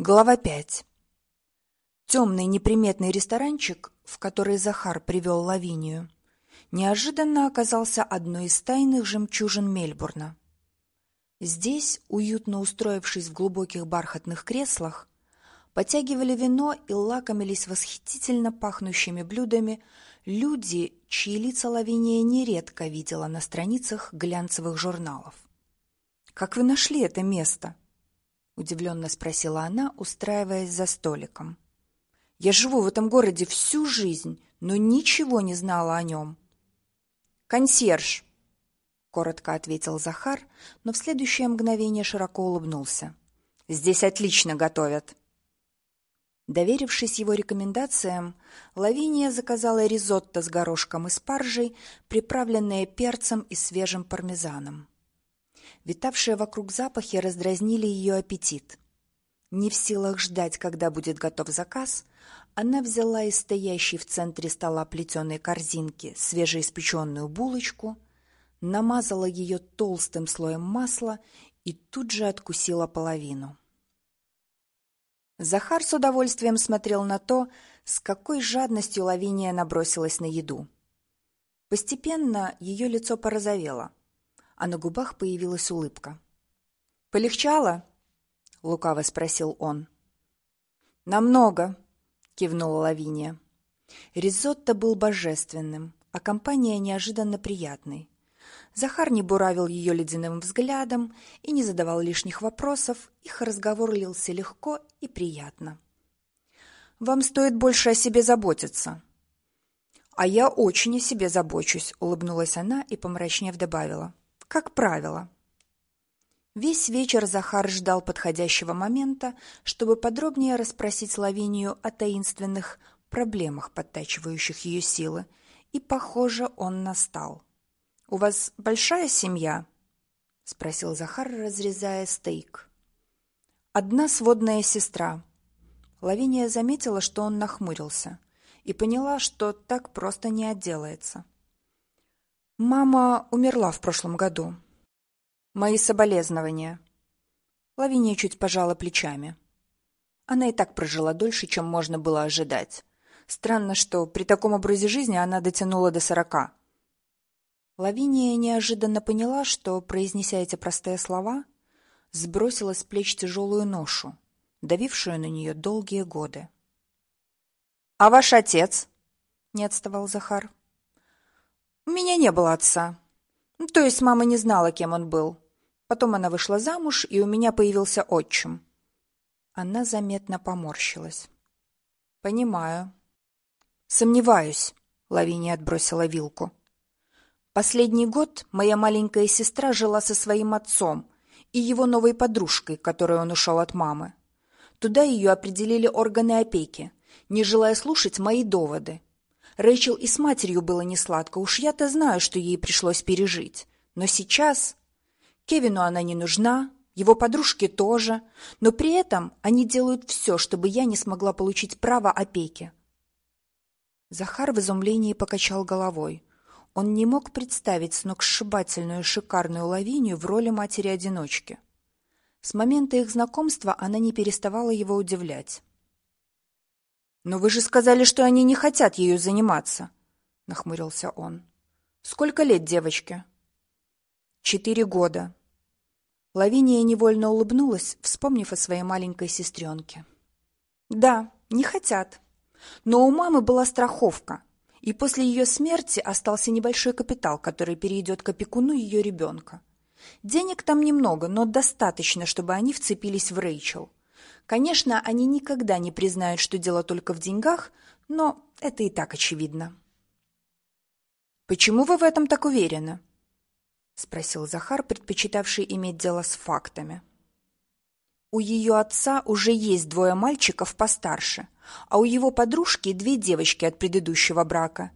Глава 5. Темный неприметный ресторанчик, в который Захар привел Лавинию, неожиданно оказался одной из тайных жемчужин Мельбурна. Здесь, уютно устроившись в глубоких бархатных креслах, потягивали вино и лакомились восхитительно пахнущими блюдами люди, чьи лица Лавиния нередко видела на страницах глянцевых журналов. «Как вы нашли это место?» Удивленно спросила она, устраиваясь за столиком. Я живу в этом городе всю жизнь, но ничего не знала о нем. Консьерж, коротко ответил Захар, но в следующее мгновение широко улыбнулся. Здесь отлично готовят. Доверившись его рекомендациям, Лавиния заказала ризотто с горошком и спаржей, приправленное перцем и свежим пармезаном. Витавшие вокруг запахи раздразнили ее аппетит. Не в силах ждать, когда будет готов заказ, она взяла из стоящей в центре стола плетеной корзинки свежеиспеченную булочку, намазала ее толстым слоем масла и тут же откусила половину. Захар с удовольствием смотрел на то, с какой жадностью Лавиния набросилась на еду. Постепенно ее лицо порозовело а на губах появилась улыбка. «Полегчало?» — лукаво спросил он. «Намного», — кивнула Лавиния. Ризотто был божественным, а компания неожиданно приятной. Захар не буравил ее ледяным взглядом и не задавал лишних вопросов, их разговор лился легко и приятно. «Вам стоит больше о себе заботиться». «А я очень о себе забочусь», — улыбнулась она и, помрачнев, добавила как правило. Весь вечер Захар ждал подходящего момента, чтобы подробнее расспросить Лавинию о таинственных проблемах, подтачивающих ее силы, и, похоже, он настал. «У вас большая семья?» — спросил Захар, разрезая стейк. «Одна сводная сестра». Лавиния заметила, что он нахмурился, и поняла, что так просто не отделается. Мама умерла в прошлом году. Мои соболезнования. Лавиния чуть пожала плечами. Она и так прожила дольше, чем можно было ожидать. Странно, что при таком образе жизни она дотянула до сорока. Лавиния неожиданно поняла, что, произнеся эти простые слова, сбросила с плеч тяжелую ношу, давившую на нее долгие годы. «А ваш отец?» — не отставал Захар. У меня не было отца. То есть мама не знала, кем он был. Потом она вышла замуж, и у меня появился отчим. Она заметно поморщилась. Понимаю. Сомневаюсь, Лавиния отбросила вилку. Последний год моя маленькая сестра жила со своим отцом и его новой подружкой, которой он ушел от мамы. Туда ее определили органы опеки, не желая слушать мои доводы, Рэйчел и с матерью было несладко, уж я-то знаю, что ей пришлось пережить. Но сейчас... Кевину она не нужна, его подружке тоже, но при этом они делают все, чтобы я не смогла получить право опеки. Захар в изумлении покачал головой. Он не мог представить сногсшибательную шикарную Лавинию в роли матери-одиночки. С момента их знакомства она не переставала его удивлять. «Но вы же сказали, что они не хотят ею заниматься», — нахмурился он. «Сколько лет девочке?» «Четыре года». Лавиния невольно улыбнулась, вспомнив о своей маленькой сестренке. «Да, не хотят. Но у мамы была страховка, и после ее смерти остался небольшой капитал, который перейдет к опекуну ее ребенка. Денег там немного, но достаточно, чтобы они вцепились в Рэйчел. Конечно, они никогда не признают, что дело только в деньгах, но это и так очевидно. «Почему вы в этом так уверены?» — спросил Захар, предпочитавший иметь дело с фактами. «У ее отца уже есть двое мальчиков постарше, а у его подружки две девочки от предыдущего брака,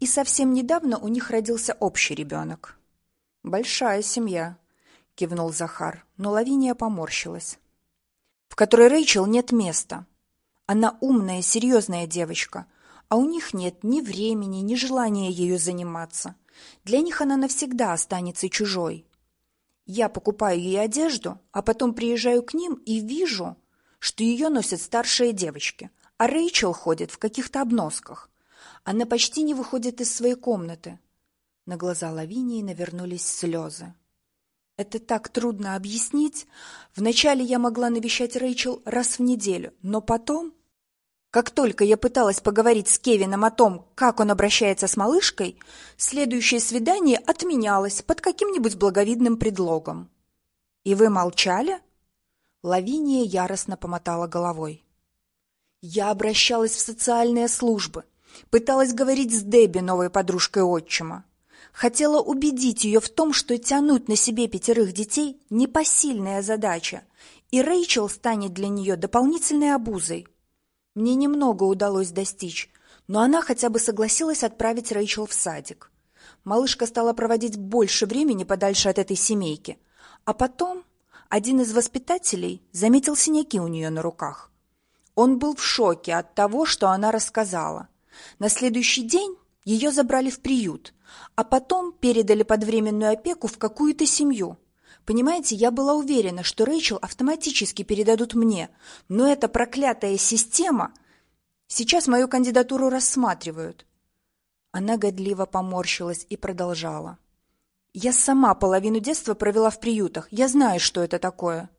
и совсем недавно у них родился общий ребенок». «Большая семья», — кивнул Захар, но Лавиния поморщилась в которой Рэйчел нет места. Она умная, серьезная девочка, а у них нет ни времени, ни желания ею заниматься. Для них она навсегда останется чужой. Я покупаю ей одежду, а потом приезжаю к ним и вижу, что ее носят старшие девочки, а Рэйчел ходит в каких-то обносках. Она почти не выходит из своей комнаты. На глаза Лавинии навернулись слезы. Это так трудно объяснить. Вначале я могла навещать Рэйчел раз в неделю, но потом... Как только я пыталась поговорить с Кевином о том, как он обращается с малышкой, следующее свидание отменялось под каким-нибудь благовидным предлогом. «И вы молчали?» Лавиния яростно помотала головой. «Я обращалась в социальные службы, пыталась говорить с Дебби, новой подружкой отчима. Хотела убедить ее в том, что тянуть на себе пятерых детей – непосильная задача, и Рэйчел станет для нее дополнительной обузой. Мне немного удалось достичь, но она хотя бы согласилась отправить Рэйчел в садик. Малышка стала проводить больше времени подальше от этой семейки. А потом один из воспитателей заметил синяки у нее на руках. Он был в шоке от того, что она рассказала. На следующий день ее забрали в приют, а потом передали под временную опеку в какую-то семью. Понимаете, я была уверена, что Рэйчел автоматически передадут мне, но эта проклятая система... Сейчас мою кандидатуру рассматривают. Она годливо поморщилась и продолжала. Я сама половину детства провела в приютах. Я знаю, что это такое.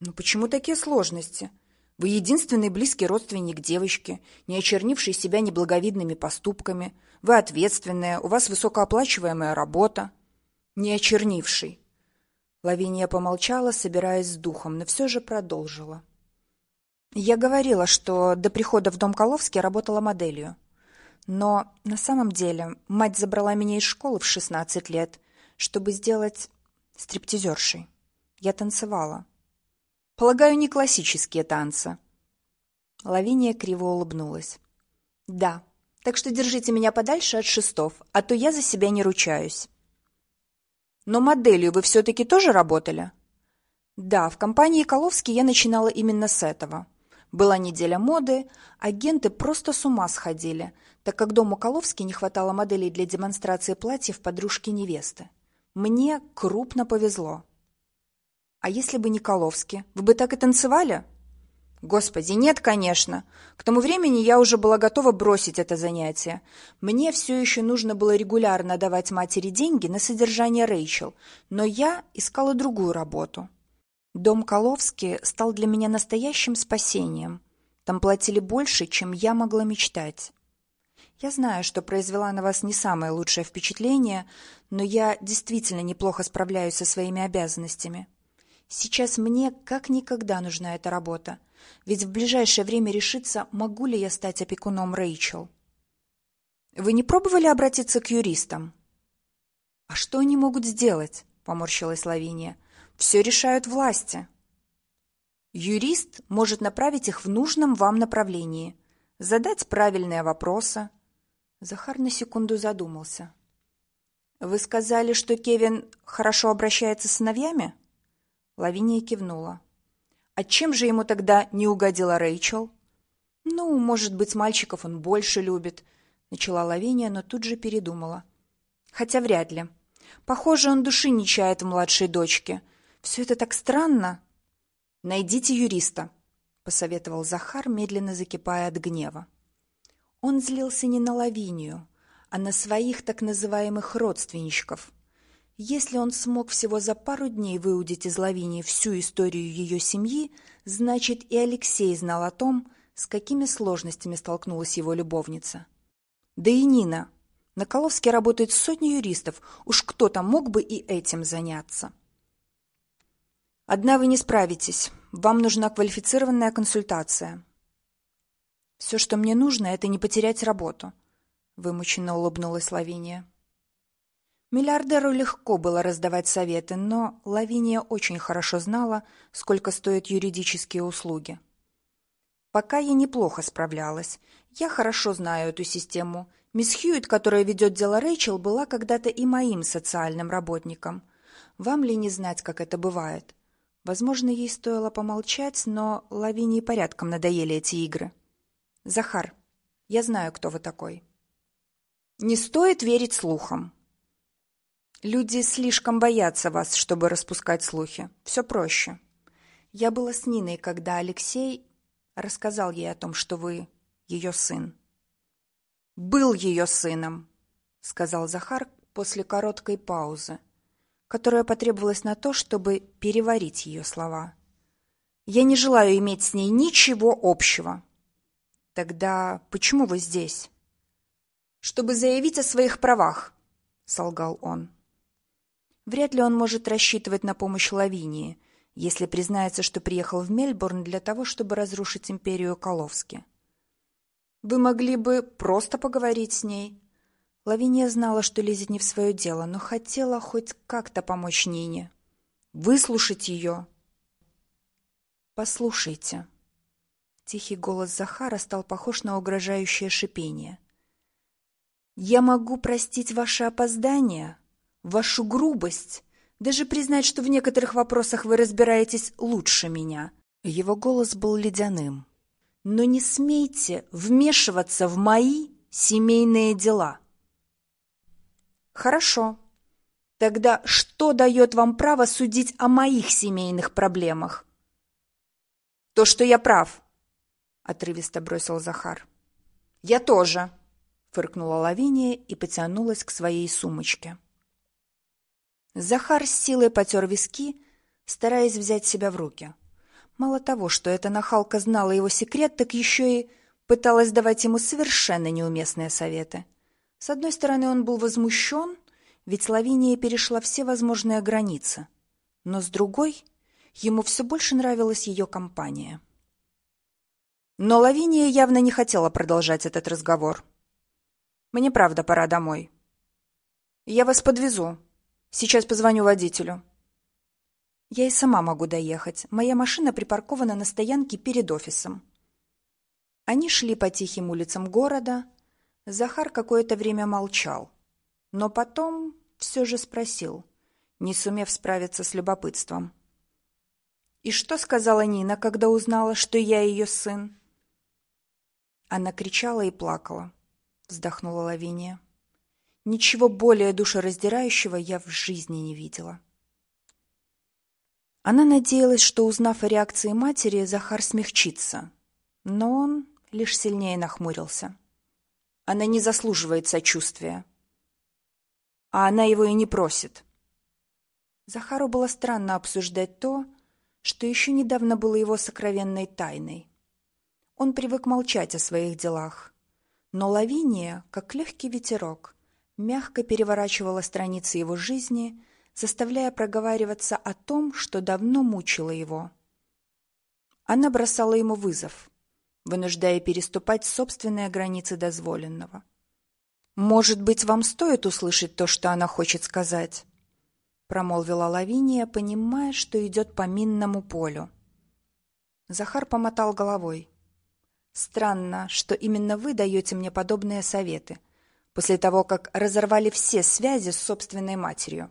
Но почему такие сложности? Вы единственный близкий родственник девочки, не очернивший себя неблаговидными поступками. Вы ответственная, у вас высокооплачиваемая работа. Не очернивший. Лавиния помолчала, собираясь с духом, но все же продолжила. Я говорила, что до прихода в дом Коловский работала моделью. Но на самом деле мать забрала меня из школы в 16 лет, чтобы сделать стриптизершей. Я танцевала. Полагаю, не классические танцы. Лавиния криво улыбнулась. Да, так что держите меня подальше от шестов, а то я за себя не ручаюсь. Но моделью вы все-таки тоже работали? Да, в компании Коловский я начинала именно с этого. Была неделя моды, агенты просто с ума сходили, так как дому Коловский не хватало моделей для демонстрации платьев подружки невесты. Мне крупно повезло. А если бы не Коловский, вы бы так и танцевали? Господи, нет, конечно. К тому времени я уже была готова бросить это занятие. Мне все еще нужно было регулярно давать матери деньги на содержание Рэйчел, но я искала другую работу. Дом Коловский стал для меня настоящим спасением. Там платили больше, чем я могла мечтать. Я знаю, что произвела на вас не самое лучшее впечатление, но я действительно неплохо справляюсь со своими обязанностями. Сейчас мне как никогда нужна эта работа, ведь в ближайшее время решиться, могу ли я стать опекуном Рэйчел. Вы не пробовали обратиться к юристам? А что они могут сделать? Поморщилась Лавиния. Все решают власти. Юрист может направить их в нужном вам направлении, задать правильные вопросы. Захар на секунду задумался. Вы сказали, что Кевин хорошо обращается с сыновьями? Лавиния кивнула. А чем же ему тогда не угодила Рэйчел? Ну, может быть, мальчиков он больше любит, начала Лавиния, но тут же передумала. Хотя вряд ли. Похоже, он души не чает в младшей дочке. Все это так странно. Найдите юриста, посоветовал Захар, медленно закипая от гнева. Он злился не на Лавинию, а на своих так называемых родственничков. Если он смог всего за пару дней выудить из Лавинии всю историю ее семьи, значит и Алексей знал о том, с какими сложностями столкнулась его любовница. Да и Нина. На Коловске работает сотни юристов, уж кто-то мог бы и этим заняться. Одна вы не справитесь, вам нужна квалифицированная консультация. Все, что мне нужно, это не потерять работу, вымученно улыбнулась Лавиния. Миллиардеру легко было раздавать советы, но Лавиния очень хорошо знала, сколько стоят юридические услуги. Пока я неплохо справлялась. Я хорошо знаю эту систему. Мисс Хьюитт, которая ведет дело Рэйчел, была когда-то и моим социальным работником. Вам ли не знать, как это бывает? Возможно, ей стоило помолчать, но Лавинии порядком надоели эти игры. Захар, я знаю, кто вы такой. Не стоит верить слухам. Люди слишком боятся вас, чтобы распускать слухи. Все проще. Я была с Ниной, когда Алексей рассказал ей о том, что вы ее сын. «Был ее сыном», — сказал Захар после короткой паузы, которая потребовалась на то, чтобы переварить ее слова. «Я не желаю иметь с ней ничего общего». «Тогда почему вы здесь?» «Чтобы заявить о своих правах», — солгал он. Вряд ли он может рассчитывать на помощь Лавинии, если признается, что приехал в Мельбурн для того, чтобы разрушить империю Коловски. Вы могли бы просто поговорить с ней. Лавиния знала, что лезет не в свое дело, но хотела хоть как-то помочь Нине. Выслушать ее. «Послушайте». Тихий голос Захара стал похож на угрожающее шипение. «Я могу простить ваше опоздание, вашу грубость, даже признать, что в некоторых вопросах вы разбираетесь лучше меня». Его голос был ледяным. «Но не смейте вмешиваться в мои семейные дела». «Хорошо. Тогда что дает вам право судить о моих семейных проблемах?» «То, что я прав», — отрывисто бросил Захар. «Я тоже», — фыркнула Лавиния и потянулась к своей сумочке. Захар с силой потер виски, стараясь взять себя в руки. Мало того, что эта нахалка знала его секрет, так еще и пыталась давать ему совершенно неуместные советы. С одной стороны, он был возмущен, ведь Лавиния перешла все возможные границы. Но с другой, ему все больше нравилась ее компания. Но Лавиния явно не хотела продолжать этот разговор. «Мне правда пора домой. Я вас подвезу», Сейчас позвоню водителю. Я и сама могу доехать. Моя машина припаркована на стоянке перед офисом. Они шли по тихим улицам города. Захар какое-то время молчал, но потом все же спросил, не сумев справиться с любопытством. «И что сказала Нина, когда узнала, что я ее сын?» Она кричала и плакала, вздохнула Лавиния. Ничего более душераздирающего я в жизни не видела. Она надеялась, что, узнав о реакции матери, Захар смягчится, но он лишь сильнее нахмурился. Она не заслуживает сочувствия. А она его и не просит. Захару было странно обсуждать то, что еще недавно было его сокровенной тайной. Он привык молчать о своих делах. Но Лавиния, как легкий ветерок, мягко переворачивала страницы его жизни, заставляя проговариваться о том, что давно мучило его. Она бросала ему вызов, вынуждая переступать собственные границы дозволенного. «Может быть, вам стоит услышать то, что она хочет сказать?» промолвила Лавиния, понимая, что идет по минному полю. Захар помотал головой. «Странно, что именно вы даете мне подобные советы», после того, как разорвали все связи с собственной матерью.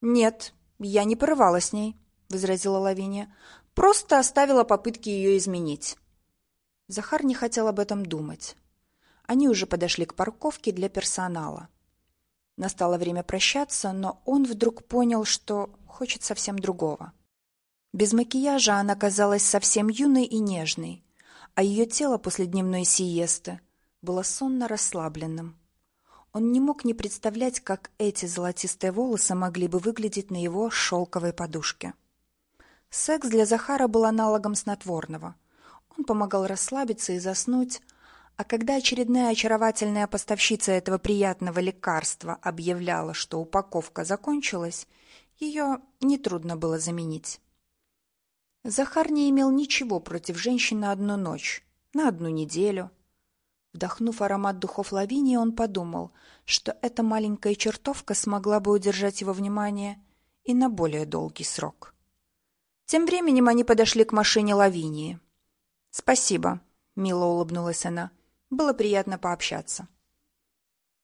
«Нет, я не порывала с ней», — возразила Лавиния. «Просто оставила попытки ее изменить». Захар не хотел об этом думать. Они уже подошли к парковке для персонала. Настало время прощаться, но он вдруг понял, что хочет совсем другого. Без макияжа она казалась совсем юной и нежной, а ее тело после дневной сиесты было сонно расслабленным. Он не мог не представлять, как эти золотистые волосы могли бы выглядеть на его шелковой подушке. Секс для Захара был аналогом снотворного. Он помогал расслабиться и заснуть, а когда очередная очаровательная поставщица этого приятного лекарства объявляла, что упаковка закончилась, ее нетрудно было заменить. Захар не имел ничего против женщин на одну ночь, на одну неделю – Вдохнув аромат духов Лавинии, он подумал, что эта маленькая чертовка смогла бы удержать его внимание и на более долгий срок. Тем временем они подошли к машине Лавинии. «Спасибо», — мило улыбнулась она. «Было приятно пообщаться».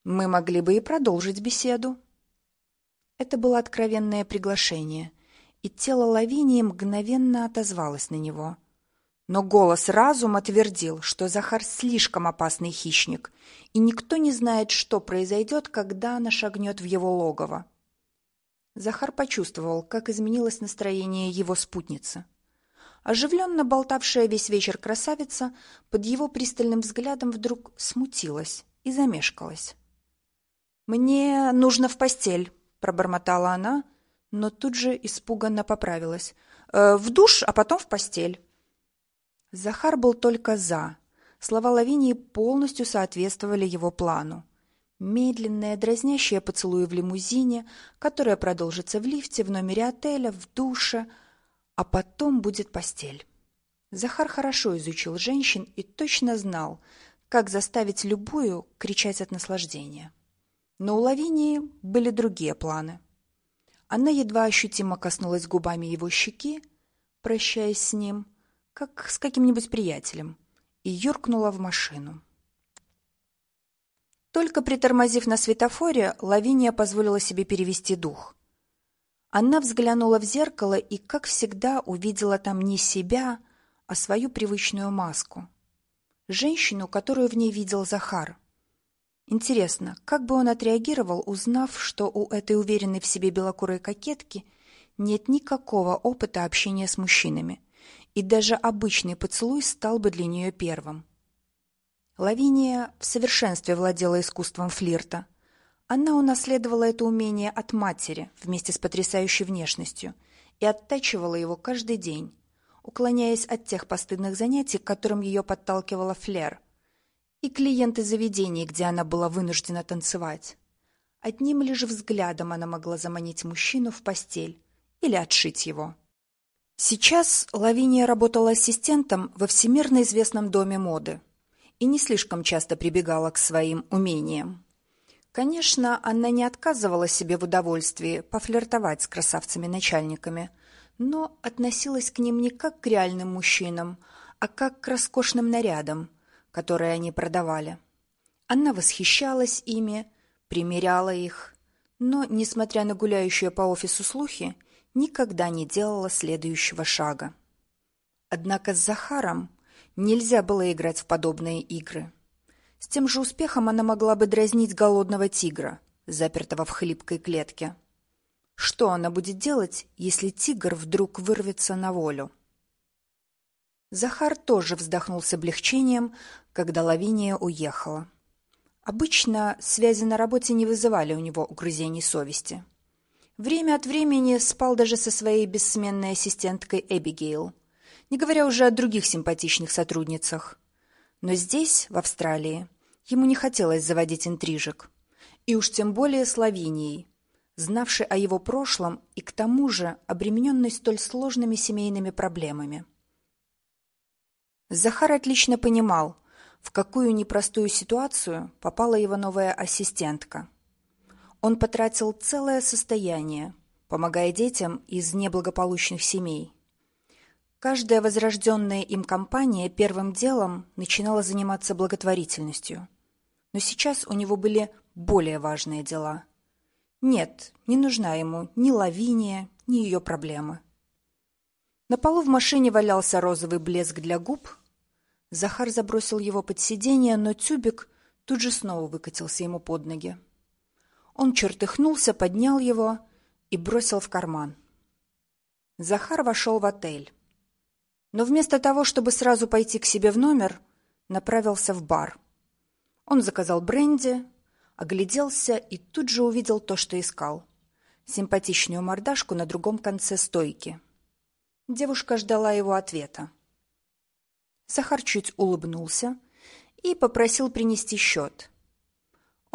«Мы могли бы и продолжить беседу». Это было откровенное приглашение, и тело Лавинии мгновенно отозвалось на него — но голос разума твердил, что Захар слишком опасный хищник, и никто не знает, что произойдет, когда она шагнет в его логово. Захар почувствовал, как изменилось настроение его спутницы. Оживленно болтавшая весь вечер красавица под его пристальным взглядом вдруг смутилась и замешкалась. «Мне нужно в постель», — пробормотала она, но тут же испуганно поправилась. «Э, «В душ, а потом в постель». Захар был только «за». Слова Лавинии полностью соответствовали его плану. Медленные, дразнящие поцелуи в лимузине, которая продолжится в лифте, в номере отеля, в душе, а потом будет постель. Захар хорошо изучил женщин и точно знал, как заставить любую кричать от наслаждения. Но у Лавинии были другие планы. Она едва ощутимо коснулась губами его щеки, прощаясь с ним, как с каким-нибудь приятелем, и юркнула в машину. Только притормозив на светофоре, Лавиния позволила себе перевести дух. Она взглянула в зеркало и, как всегда, увидела там не себя, а свою привычную маску. Женщину, которую в ней видел Захар. Интересно, как бы он отреагировал, узнав, что у этой уверенной в себе белокурой кокетки нет никакого опыта общения с мужчинами, и даже обычный поцелуй стал бы для нее первым. Лавиния в совершенстве владела искусством флирта. Она унаследовала это умение от матери вместе с потрясающей внешностью и оттачивала его каждый день, уклоняясь от тех постыдных занятий, к которым ее подталкивала Флер, и клиенты заведений, где она была вынуждена танцевать. Одним лишь взглядом она могла заманить мужчину в постель или отшить его. Сейчас Лавиния работала ассистентом во всемирно известном доме моды – и не слишком часто прибегала к своим умениям. Конечно, она не отказывала себе в удовольствии пофлиртовать с красавцами-начальниками, но относилась к ним не как к реальным мужчинам, а как к роскошным нарядам, которые они продавали. Она восхищалась ими, примеряла их, но, несмотря на гуляющие по офису слухи, никогда не делала следующего шага. Однако с Захаром Нельзя было играть в подобные игры. С тем же успехом она могла бы дразнить голодного тигра, запертого в хлипкой клетке. Что она будет делать, если тигр вдруг вырвется на волю? Захар тоже вздохнул с облегчением, когда Лавиния уехала. Обычно связи на работе не вызывали у него угрызений совести. Время от времени спал даже со своей бессменной ассистенткой Эбигейл – не говоря уже о других симпатичных сотрудницах. Но здесь, в Австралии, ему не хотелось заводить интрижек. И уж тем более с Лавинией, знавшей о его прошлом и к тому же обремененной столь сложными семейными проблемами. Захар отлично понимал, в какую непростую ситуацию попала его новая ассистентка. Он потратил целое состояние, помогая детям из неблагополучных семей. Каждая возрожденная им компания первым делом начинала заниматься благотворительностью. Но сейчас у него были более важные дела. Нет, не нужна ему ни Лавиния, ни ее проблемы. На полу в машине валялся розовый блеск для губ. Захар забросил его под сиденье, но тюбик тут же снова выкатился ему под ноги. Он чертыхнулся, поднял его и бросил в карман. Захар вошел в отель но вместо того, чтобы сразу пойти к себе в номер, направился в бар. Он заказал бренди, огляделся и тут же увидел то, что искал. Симпатичную мордашку на другом конце стойки. Девушка ждала его ответа. Сахар чуть улыбнулся и попросил принести счет.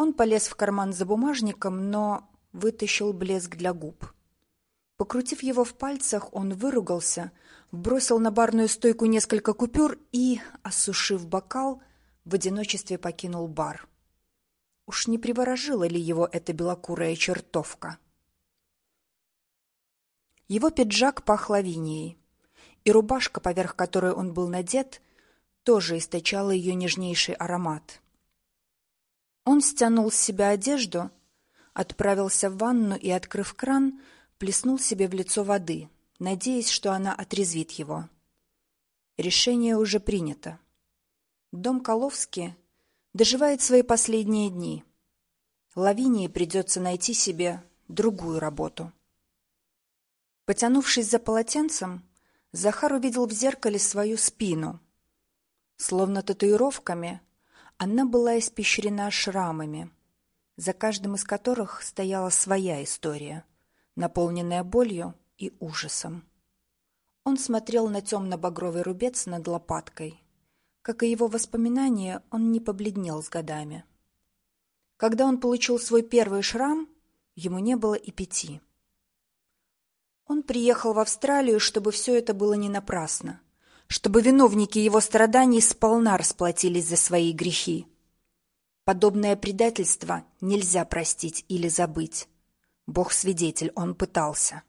Он полез в карман за бумажником, но вытащил блеск для губ. Покрутив его в пальцах, он выругался, бросил на барную стойку несколько купюр и, осушив бокал, в одиночестве покинул бар. Уж не приворожила ли его эта белокурая чертовка? Его пиджак пах лавинией, и рубашка, поверх которой он был надет, тоже источала ее нежнейший аромат. Он стянул с себя одежду, отправился в ванну и, открыв кран, плеснул себе в лицо воды, надеясь, что она отрезвит его. Решение уже принято. Дом Коловски доживает свои последние дни. Лавинии придется найти себе другую работу. Потянувшись за полотенцем, Захар увидел в зеркале свою спину. Словно татуировками, она была испещрена шрамами, за каждым из которых стояла своя история, наполненная болью и ужасом. Он смотрел на темно-багровый рубец над лопаткой. Как и его воспоминания, он не побледнел с годами. Когда он получил свой первый шрам, ему не было и пяти. Он приехал в Австралию, чтобы все это было не напрасно, чтобы виновники его страданий сполна расплатились за свои грехи. Подобное предательство нельзя простить или забыть. Бог свидетель, он пытался.